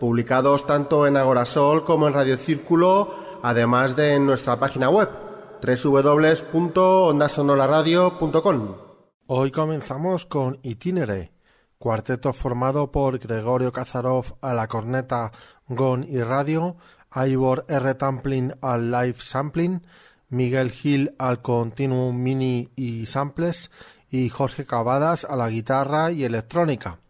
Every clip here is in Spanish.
publicados tanto en Agorasol como en Radio Círculo, además de en nuestra página web www.ondasonoraradio.com. Hoy comenzamos con Itinere, cuarteto formado por Gregorio Kazarov a la corneta, gon y radio, Ivor R. Tamplin al live sampling, Miguel Gil al continuum mini y samples y Jorge Cavadas a la guitarra y electrónica.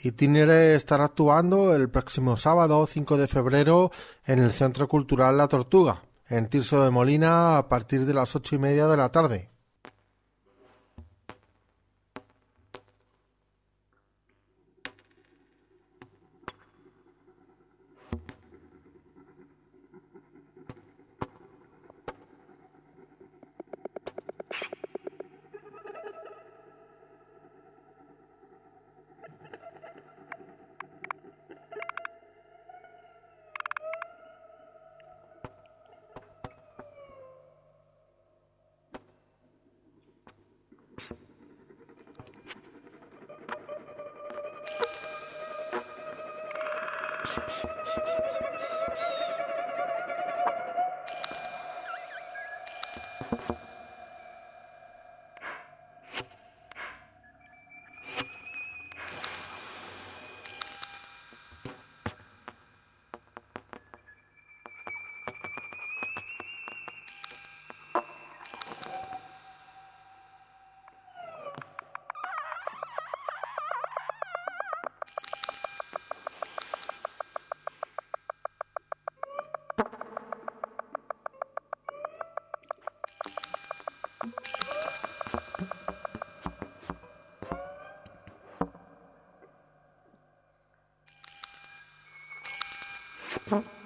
Itinere estará actuando el próximo sábado 5 de febrero en el Centro Cultural La Tortuga, en Tirso de Molina, a partir de las ocho y media de la tarde. Huh?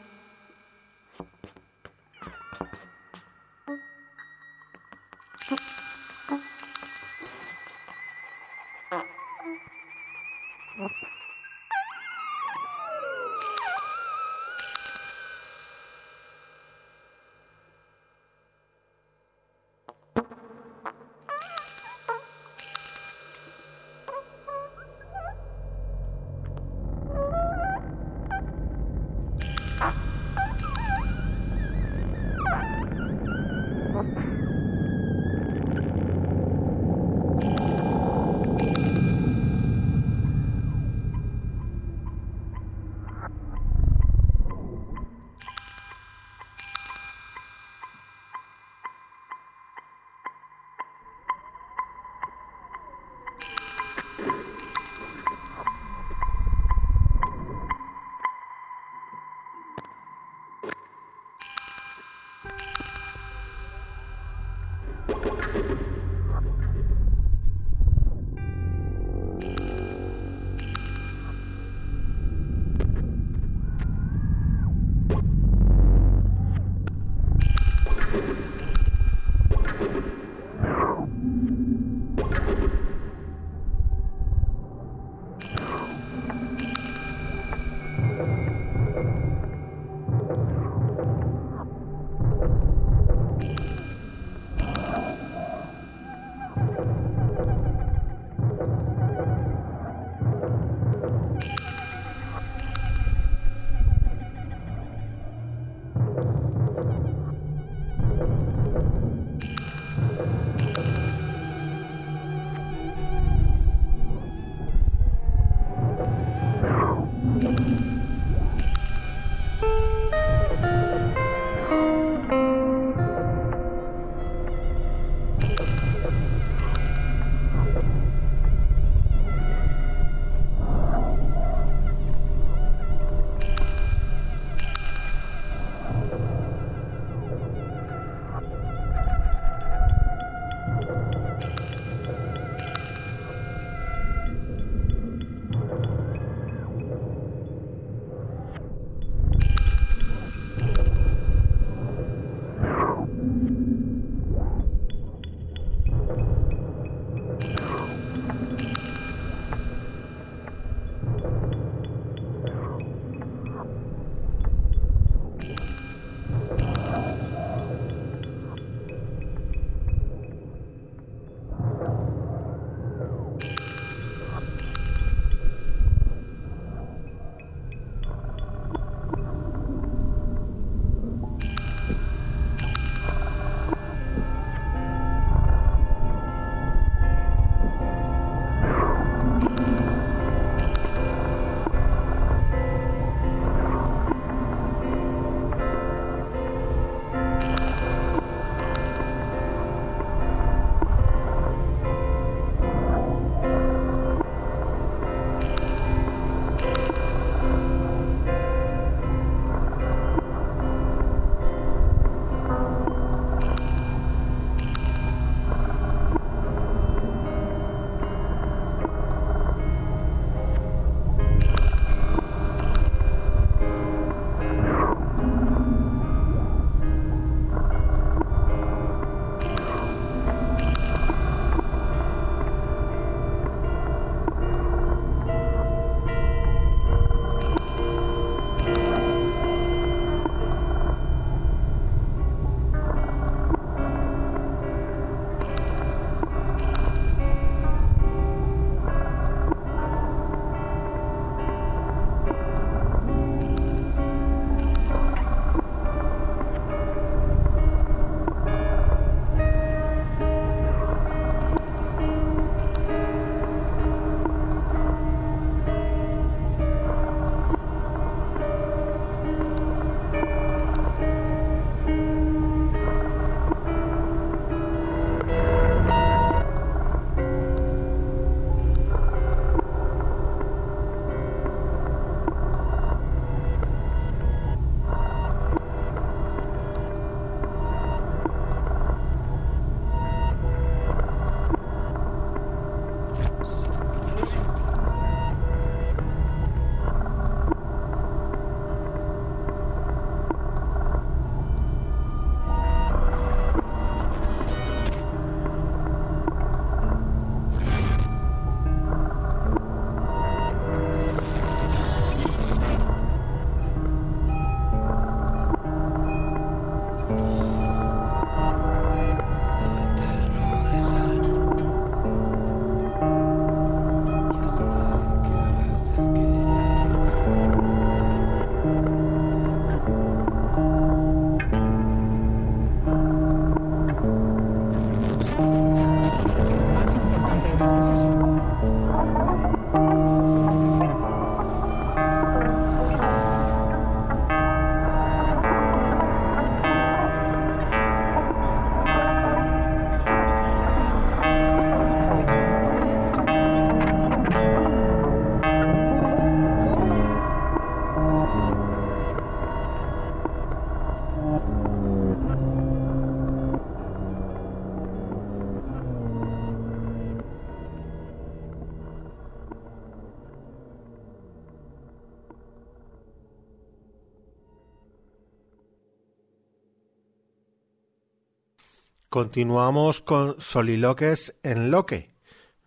Continuamos con Soliloques en Loque,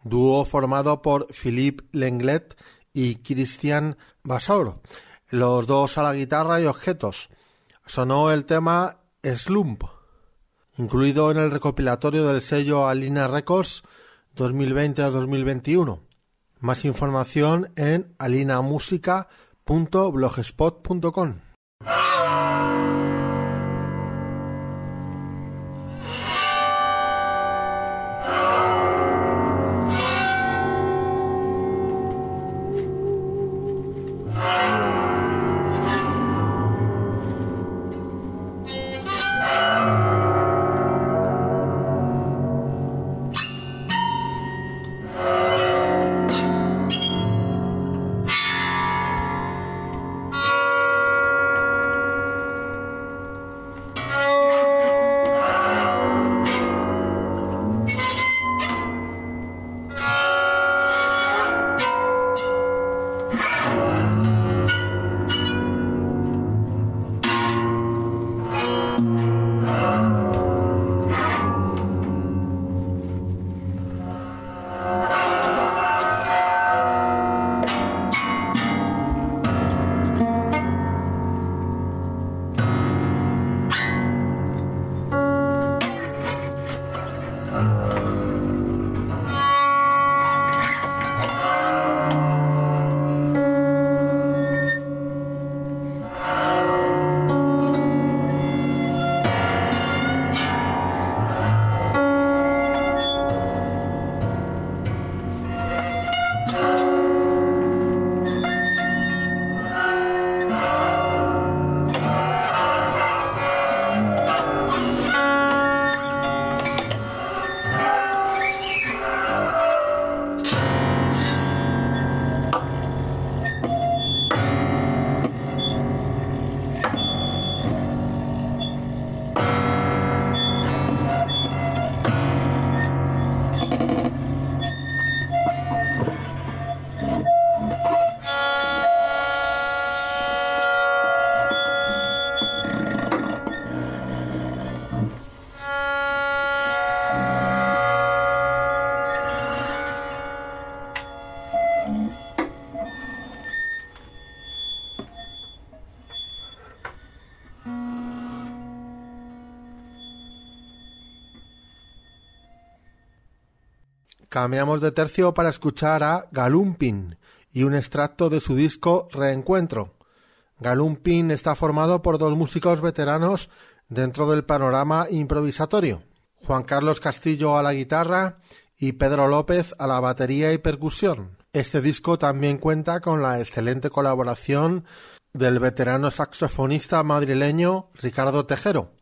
dúo formado por Philippe Lenglet y Christian Basauro, los dos a la guitarra y objetos. Sonó el tema Slump, incluido en el recopilatorio del sello Alina Records 2020-2021. Más información en alinamusica.blogspot.com. Cambiamos de tercio para escuchar a Galumpin y un extracto de su disco Reencuentro. Galumpin está formado por dos músicos veteranos dentro del panorama improvisatorio. Juan Carlos Castillo a la guitarra y Pedro López a la batería y percusión. Este disco también cuenta con la excelente colaboración del veterano saxofonista madrileño Ricardo Tejero,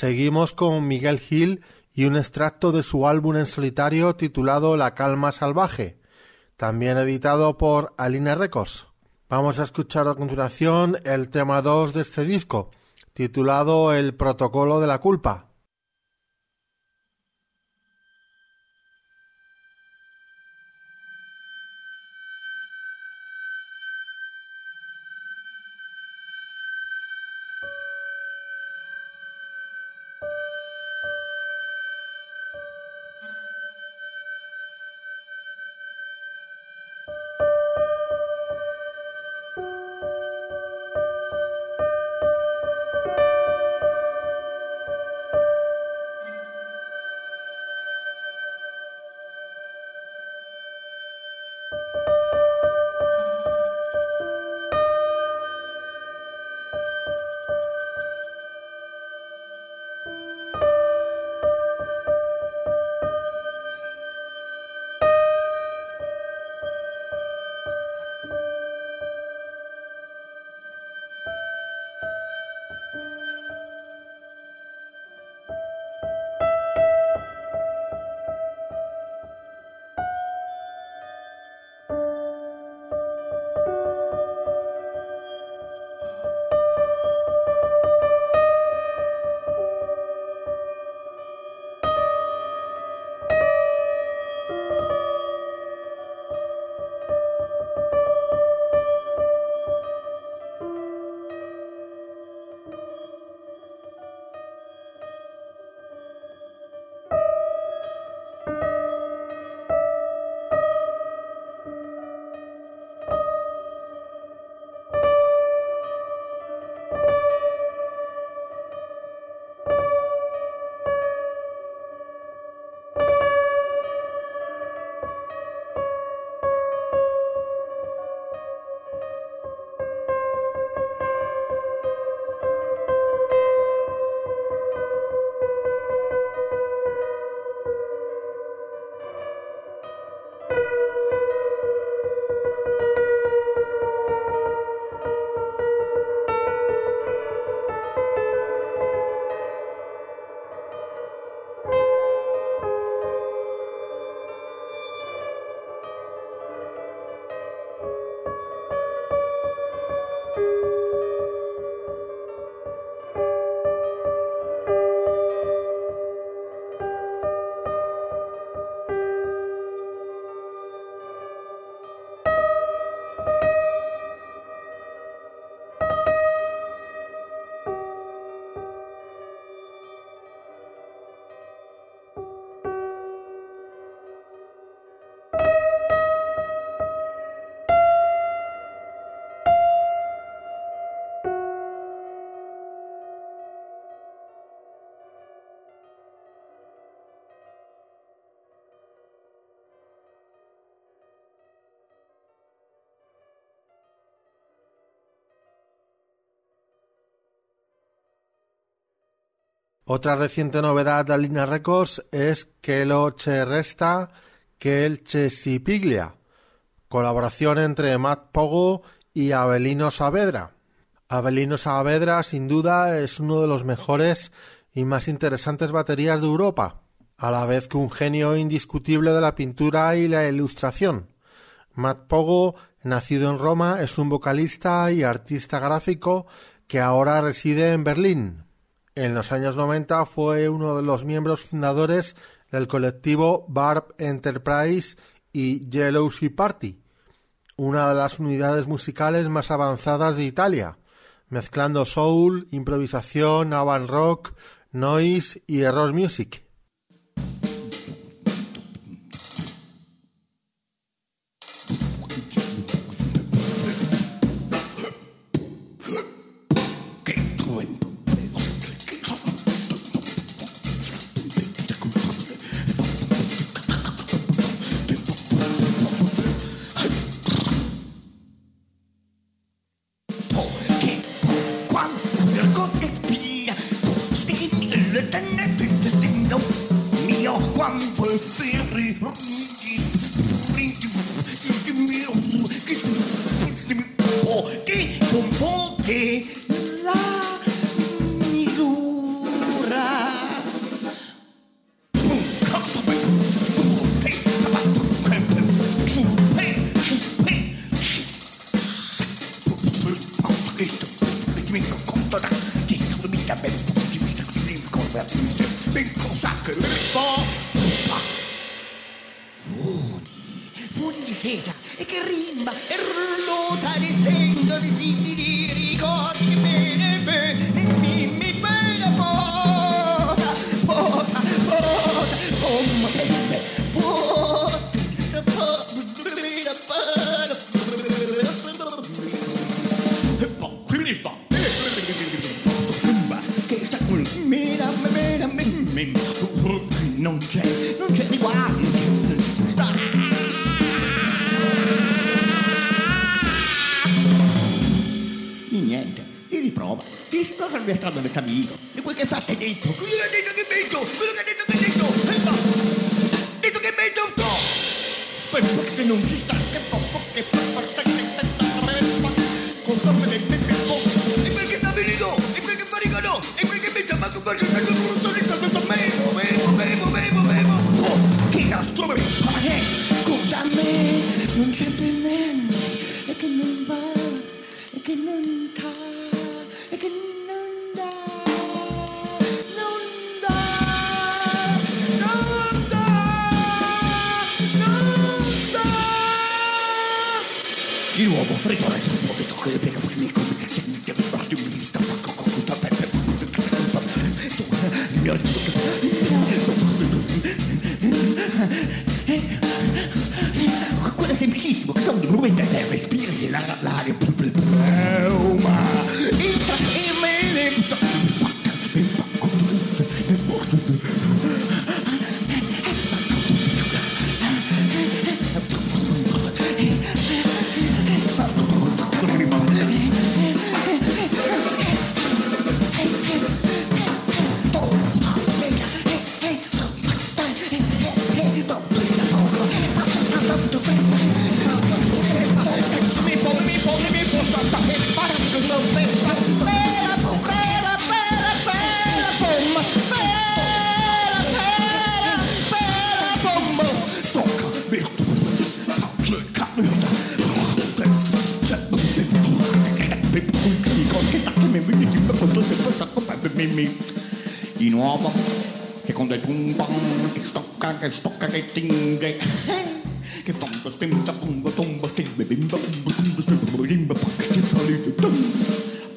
Seguimos con Miguel Gil y un extracto de su álbum en solitario titulado La Calma Salvaje, también editado por Aline Records. Vamos a escuchar a continuación el tema 2 de este disco, titulado El Protocolo de la Culpa. Otra reciente novedad de Alina Records es Que lo che resta, que el che si piglia, colaboración entre Matt Pogo y Abelino Saavedra. Abelino Saavedra sin duda es uno de los mejores y más interesantes baterías de Europa, a la vez que un genio indiscutible de la pintura y la ilustración. Matt Pogo, nacido en Roma, es un vocalista y artista gráfico que ahora reside en Berlín. En los años 90 fue uno de los miembros fundadores del colectivo Barb Enterprise y Sea Party, una de las unidades musicales más avanzadas de Italia, mezclando soul, improvisación, avant rock, noise y error music. addestrando nel cammino. E quel che fate dentro, io ho detto che mi, mi. Che con del pum pam, che stocca, che stocca, che tinge. Che bomba, stimba, bomba, tomba, stimba, bimba, bimba, bimba, stimba, bimba, fuck, che palito, tum.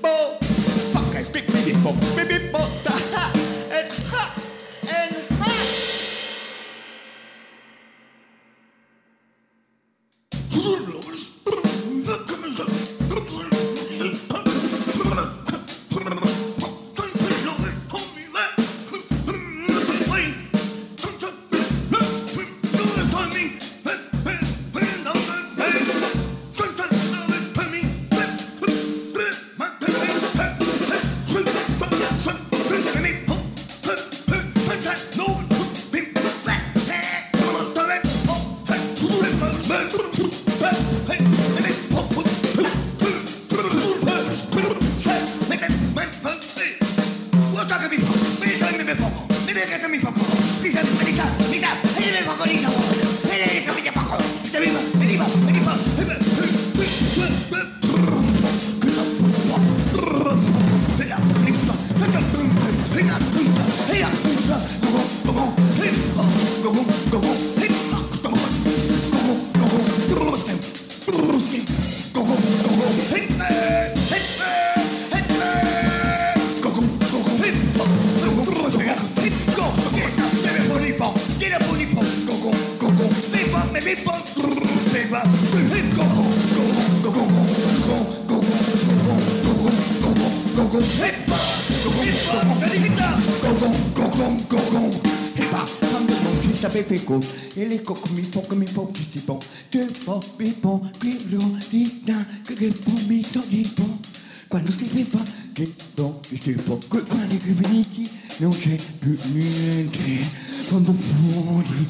morning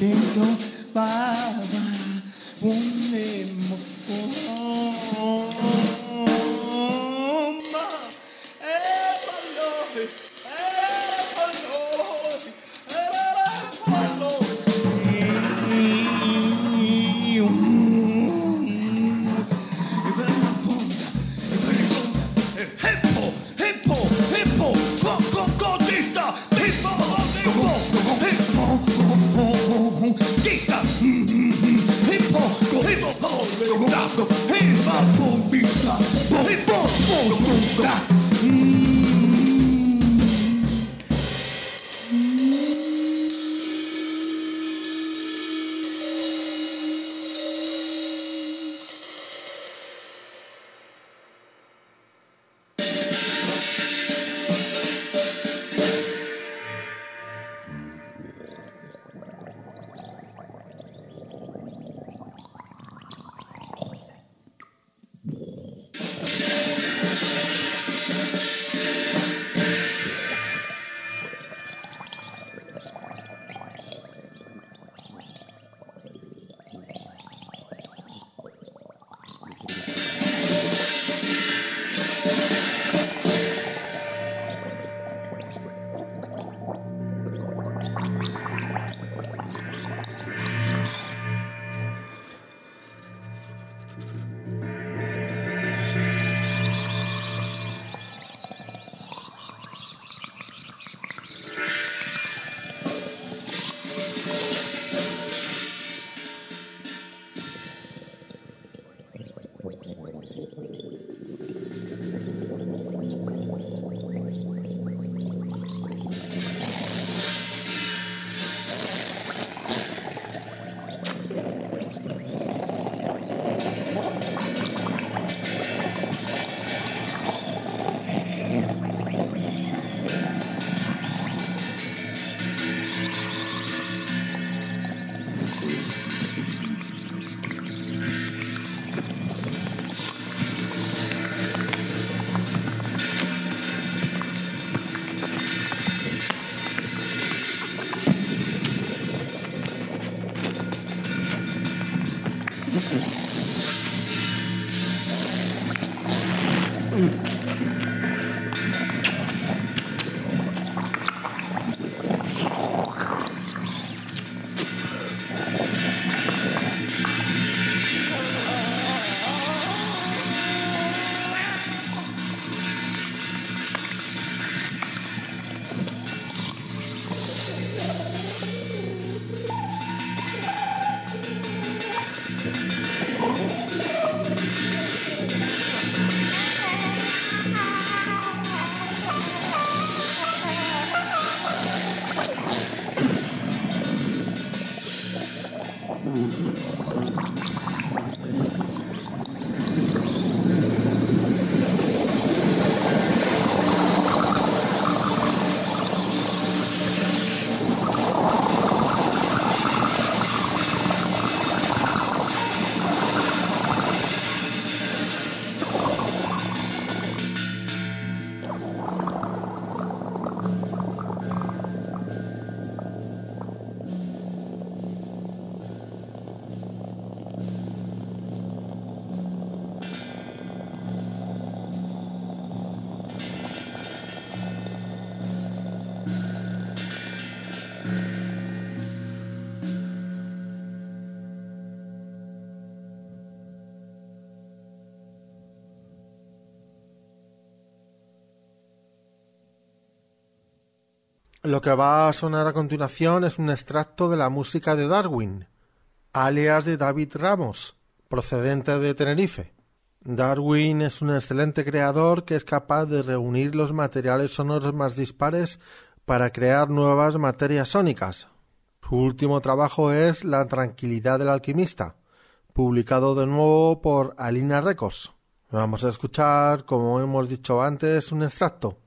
Então baba Um lemon Lo que va a sonar a continuación es un extracto de la música de Darwin, alias de David Ramos, procedente de Tenerife. Darwin es un excelente creador que es capaz de reunir los materiales sonoros más dispares para crear nuevas materias sónicas. Su último trabajo es La tranquilidad del alquimista, publicado de nuevo por Alina Records. Vamos a escuchar, como hemos dicho antes, un extracto.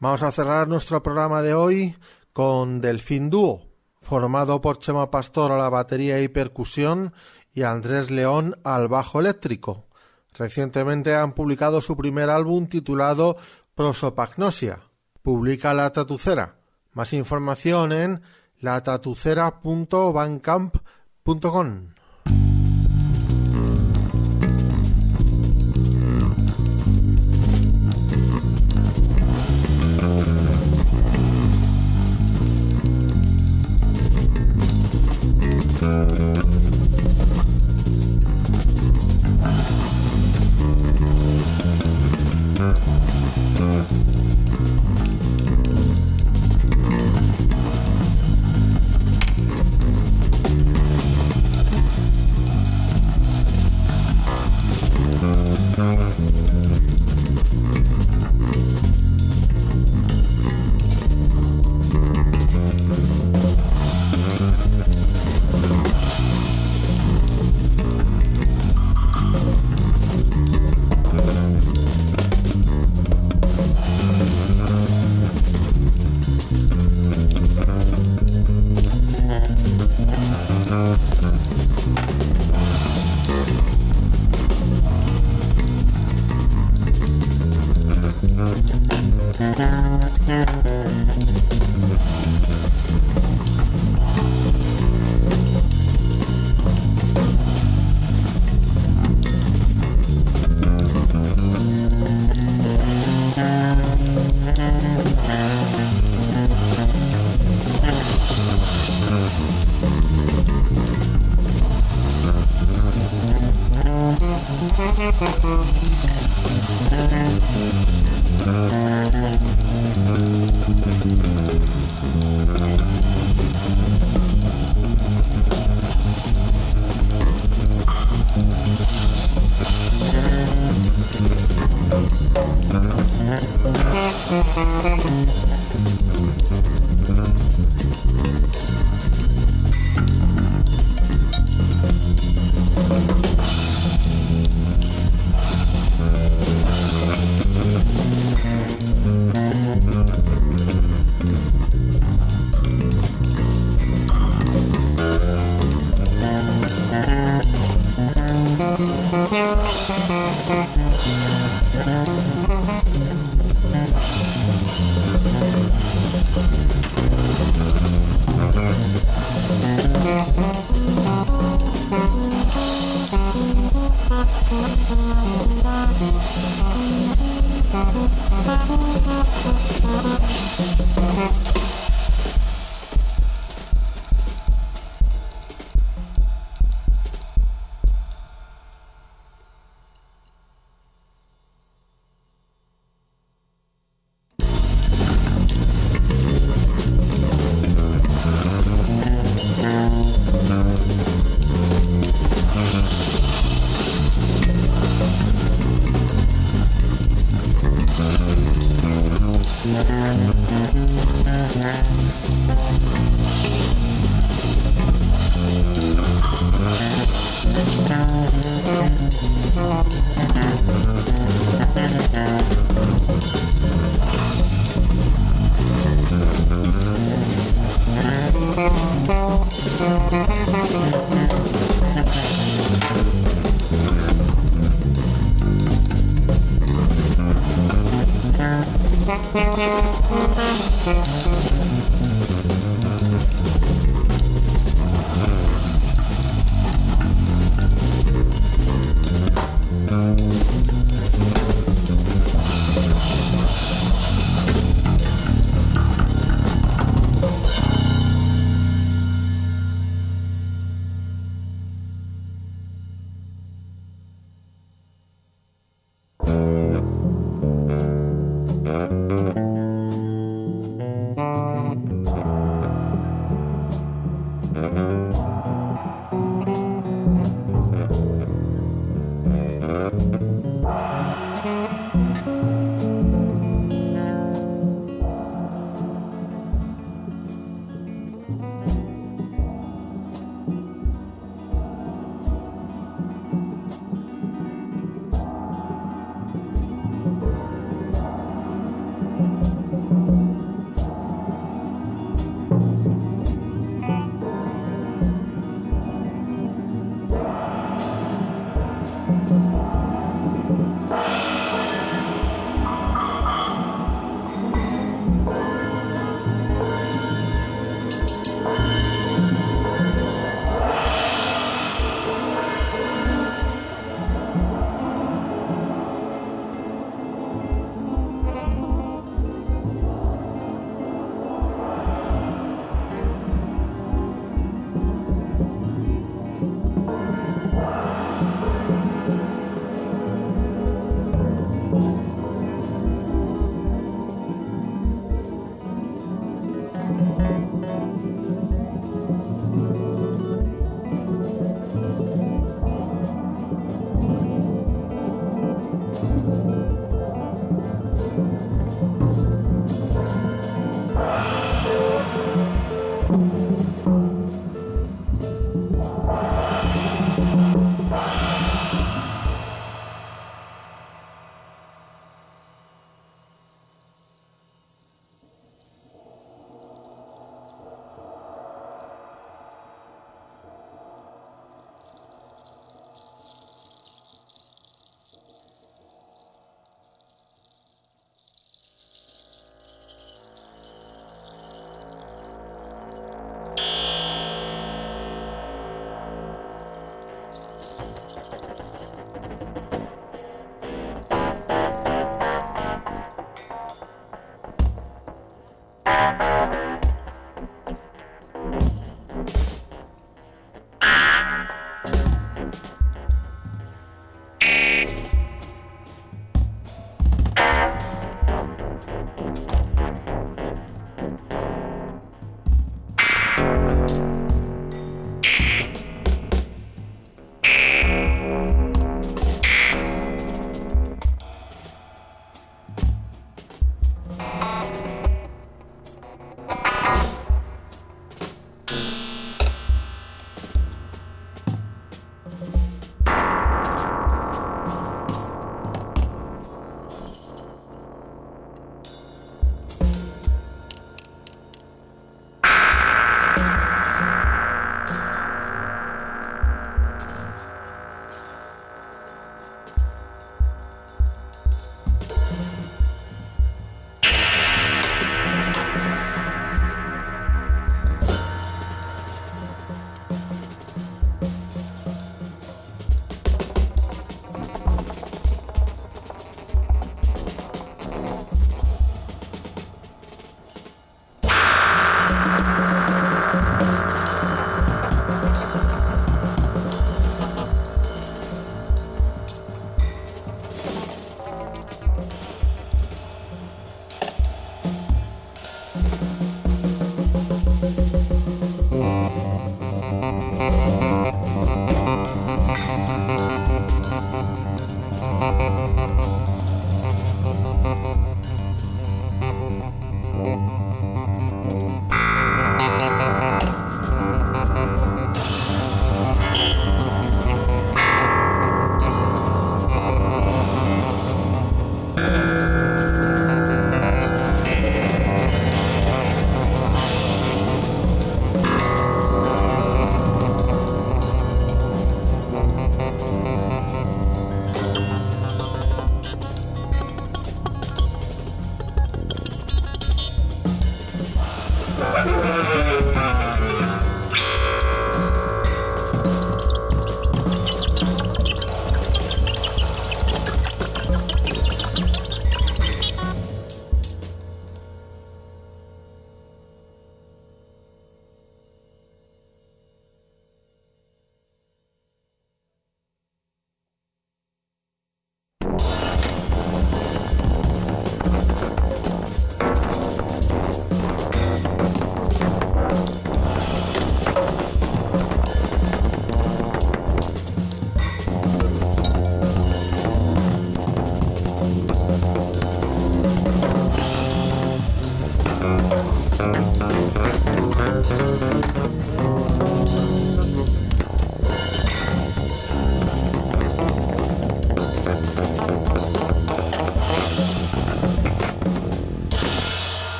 Vamos a cerrar nuestro programa de hoy con Delfín Dúo, formado por Chema Pastor a la batería y percusión y Andrés León al bajo eléctrico. Recientemente han publicado su primer álbum titulado Prosopagnosia. Publica La Tatucera. Más información en latatucera.bandcamp.com.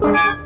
Bye.